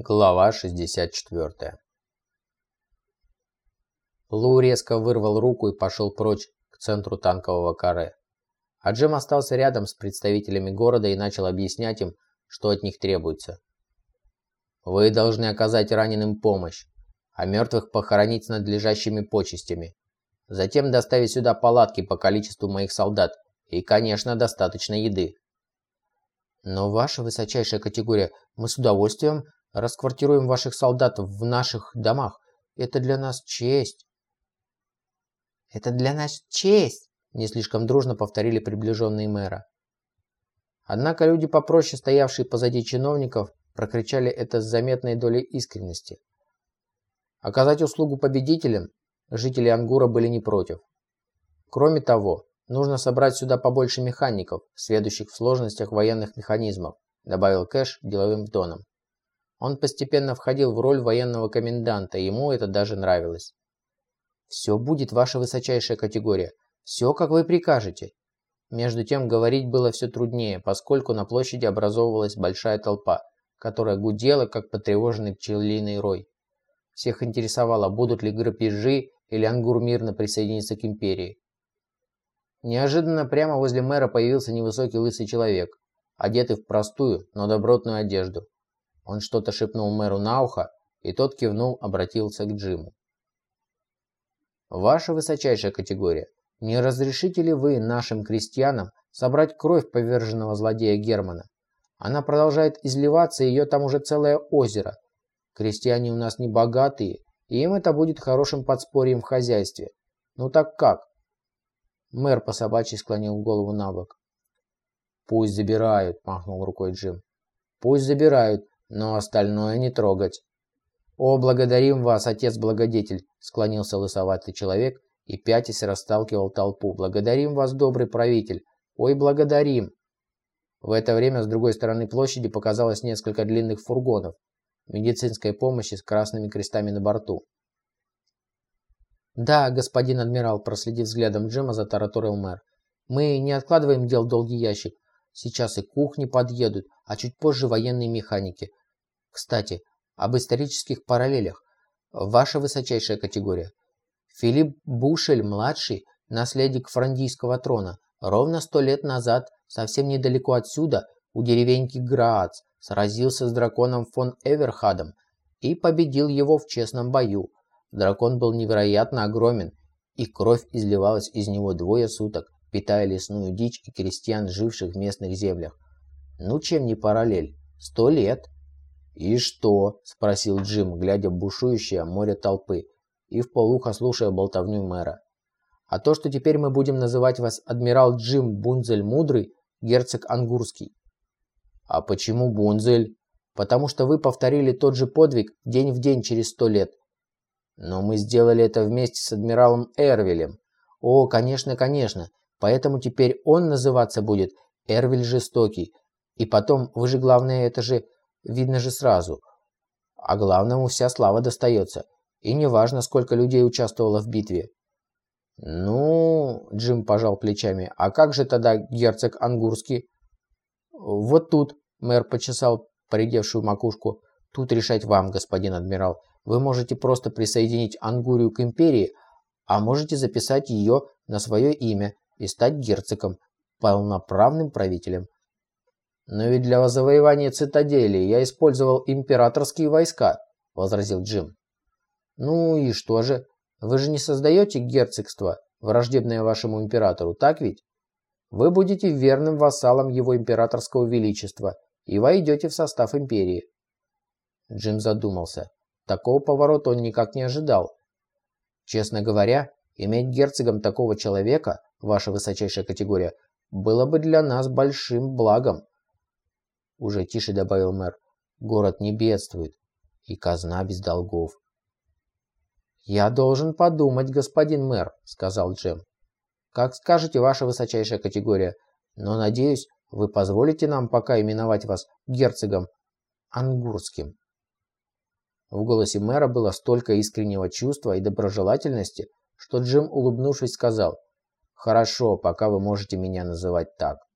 Глава 64 Лу резко вырвал руку и пошел прочь к центру танкового каре. А Джим остался рядом с представителями города и начал объяснять им, что от них требуется. «Вы должны оказать раненым помощь, а мертвых похоронить с надлежащими почестями. Затем доставить сюда палатки по количеству моих солдат и, конечно, достаточно еды. Но ваша высочайшая категория, мы с удовольствием расквартируем ваших солдат в наших домах. Это для нас честь. Это для нас честь, не слишком дружно повторили приближенные мэра. Однако люди попроще, стоявшие позади чиновников, прокричали это с заметной долей искренности. Оказать услугу победителям жители Ангура были не против. Кроме того, Нужно собрать сюда побольше механиков, сведущих в сложностях военных механизмов», добавил Кэш деловым тоном. Он постепенно входил в роль военного коменданта, ему это даже нравилось. «Все будет ваша высочайшая категория. Все, как вы прикажете». Между тем, говорить было все труднее, поскольку на площади образовывалась большая толпа, которая гудела, как потревоженный пчелиный рой. Всех интересовало, будут ли грабежи или Ангур мирно присоединиться к империи. Неожиданно прямо возле мэра появился невысокий лысый человек, одетый в простую, но добротную одежду. Он что-то шепнул мэру на ухо, и тот кивнул, обратился к Джиму. «Ваша высочайшая категория, не разрешите ли вы нашим крестьянам собрать кровь поверженного злодея Германа? Она продолжает изливаться, и ее там уже целое озеро. Крестьяне у нас не богатые, и им это будет хорошим подспорьем в хозяйстве. Ну так как? Мэр по собачьи склонил голову на бок. «Пусть забирают», – махнул рукой Джим. «Пусть забирают, но остальное не трогать». «О, благодарим вас, отец-благодетель», – склонился лысоватый человек и пятясь расталкивал толпу. «Благодарим вас, добрый правитель! Ой, благодарим!» В это время с другой стороны площади показалось несколько длинных фургонов медицинской помощи с красными крестами на борту. «Да, господин адмирал», – проследив взглядом Джима, затараторил мэр. «Мы не откладываем дел в долгий ящик. Сейчас и кухни подъедут, а чуть позже военные механики. Кстати, об исторических параллелях. Ваша высочайшая категория. Филипп Бушель-младший, наследник франдийского трона, ровно сто лет назад, совсем недалеко отсюда, у деревеньки Граац, сразился с драконом фон Эверхадом и победил его в честном бою. Дракон был невероятно огромен, и кровь изливалась из него двое суток, питая лесную дичь и крестьян, живших в местных землях. Ну, чем не параллель? Сто лет. «И что?» – спросил Джим, глядя в бушующее море толпы и в полухо слушая болтовню мэра. «А то, что теперь мы будем называть вас адмирал Джим Бунзель Мудрый, герцог Ангурский». «А почему Бунзель?» «Потому что вы повторили тот же подвиг день в день через сто лет, но мы сделали это вместе с адмиралом Эрвилем. О, конечно, конечно. Поэтому теперь он называться будет Эрвиль Жестокий. И потом, вы же главное, это же видно же сразу. А главному вся слава достается. И неважно, сколько людей участвовало в битве. «Ну...» – Джим пожал плечами. «А как же тогда герцог Ангурский?» «Вот тут», – мэр почесал поредевшую макушку. «Тут решать вам, господин адмирал. Вы можете просто присоединить Ангурию к империи, а можете записать ее на свое имя и стать герцогом, полноправным правителем. Но ведь для завоевания цитадели я использовал императорские войска, возразил Джим. Ну и что же? Вы же не создаете герцогство, враждебное вашему императору, так ведь? Вы будете верным вассалом его императорского величества и войдете в состав империи. Джим задумался. Такого поворота он никак не ожидал. Честно говоря, иметь герцогом такого человека, ваша высочайшая категория, было бы для нас большим благом. Уже тише добавил мэр. Город не бедствует, и казна без долгов. «Я должен подумать, господин мэр», — сказал Джем. «Как скажете, ваша высочайшая категория, но, надеюсь, вы позволите нам пока именовать вас герцогом Ангурским». В голосе мэра было столько искреннего чувства и доброжелательности, что Джим, улыбнувшись, сказал «Хорошо, пока вы можете меня называть так».